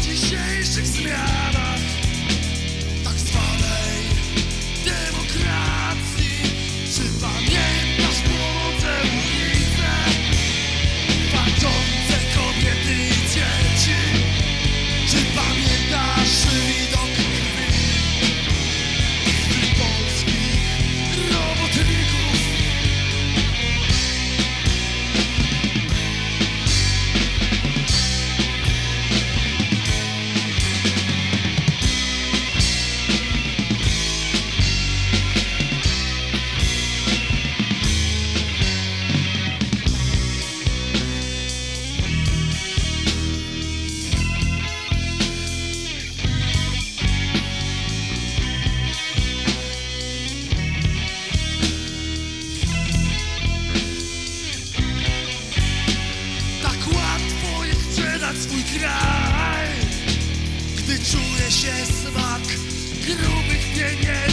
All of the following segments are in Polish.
dzisiejszych zmianach. Gdy czuje się smak grubych pieniędzy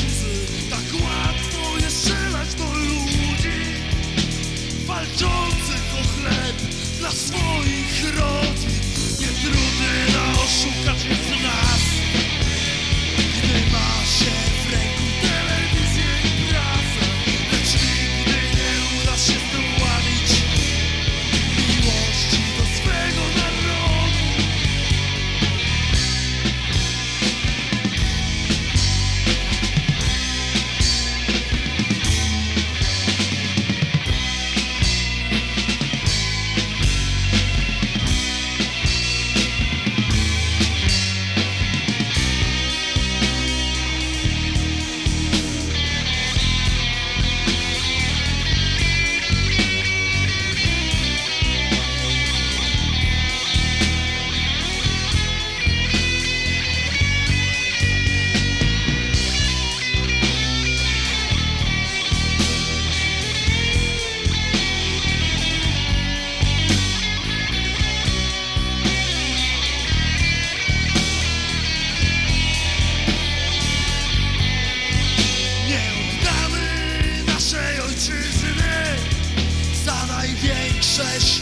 Sześć